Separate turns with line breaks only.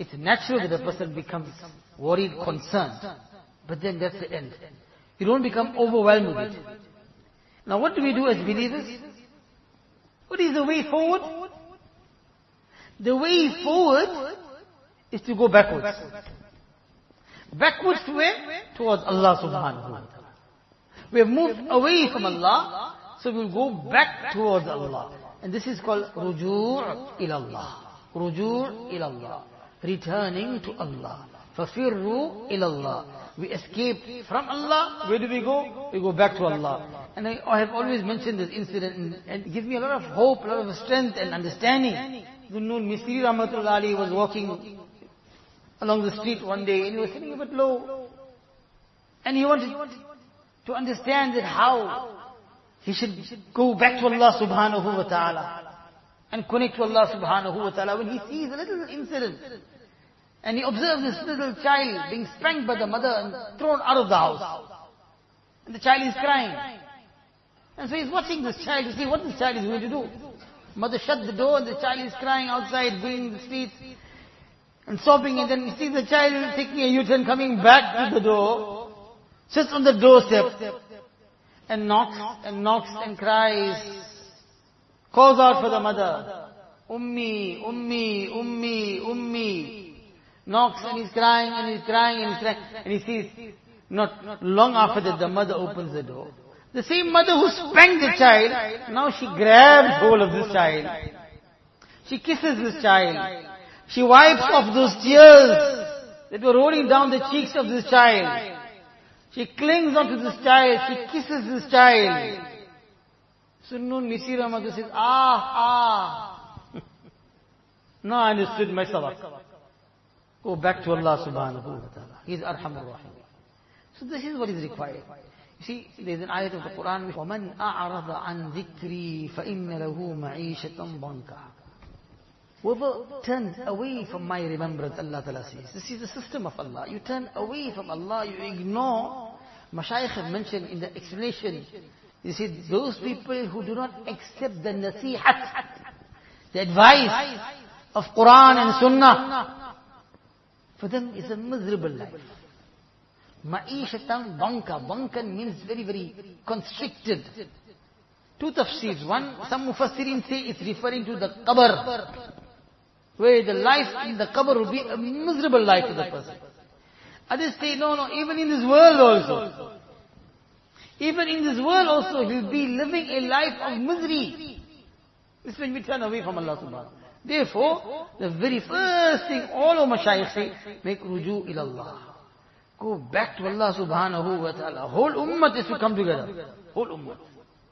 It's natural that a person becomes worried, concerned. But then that's the end. You don't become overwhelmed with it. Now what do we do as believers? What is the way forward? The way forward is to go backwards. Backwards to where? Towards Allah subhanahu wa ta'ala. We have moved away from Allah, so we'll go back towards Allah. And this is called ruju ilallah. Ruju ilallah. Returning to Allah. Fafirru ilallah. We escape from Allah. Where do we go? We go back to Allah. And I, have always mentioned this incident and, it gives me a lot of hope, a lot of strength and understanding. Zunnun Misri Rahmatullah was walking along the street one day and he was sitting a bit low. And he wanted to understand that how he should go back to Allah subhanahu wa ta'ala and connect to Allah subhanahu wa ta'ala when he sees a little incident. And he observes this little child being spanked by the mother and thrown out of the house. And the child is crying. And so he's watching this child to see what this child is going to do. Mother shut the door and the child is crying outside, going in the streets and sobbing and then you see the child taking a U-turn coming back to the door, sits on the doorstep and knocks and knocks and cries, calls out for the mother, Ummi, Ummi, Ummi, Ummi, knocks and he's crying and he's crying and he's crying and he sees not long after that the mother opens the door. The same mother who spanked the child, now she grabs hold of this child. She kisses this child. She wipes off those tears that were rolling down the cheeks of this child. She clings onto this child. She kisses this child. Zunnun Misri Ramadan says, ah, ah. no, I understood my salah. Go back to Allah subhanahu wa ta'ala. He is Arhamur Rahim. So this is what is required. You see, there is an ayat of the Quran, وَمَنْ أَعْرَضَ عَنْ ذِكْرِي فَإِنَّ لَهُ مَعِيشَةً ضَنْكَ Whoever turns away from my remembrance, Allah Ta'ala says. This is the system of Allah. You turn away from Allah, you ignore. Mashaykh have mentioned in the explanation you see, those people who do not accept the nasihat, the advice of Quran and Sunnah, for them is a miserable life. Ma'ishatan banka. Bankan means very, very constricted. Two tafsirs. One, some mufassirin say it's referring to the qabr. Where the life in the qabr will be a miserable life to the person. Others say, no, no, even in this world also. Even in this world also, he'll be living a life of misery. This when we turn away from Allah subhanahu Therefore, the very first thing all of mashayikh say, make ruju ilallah. Go back to Allah subhanahu wa ta'ala. Whole ummah is to come together. Whole ummah.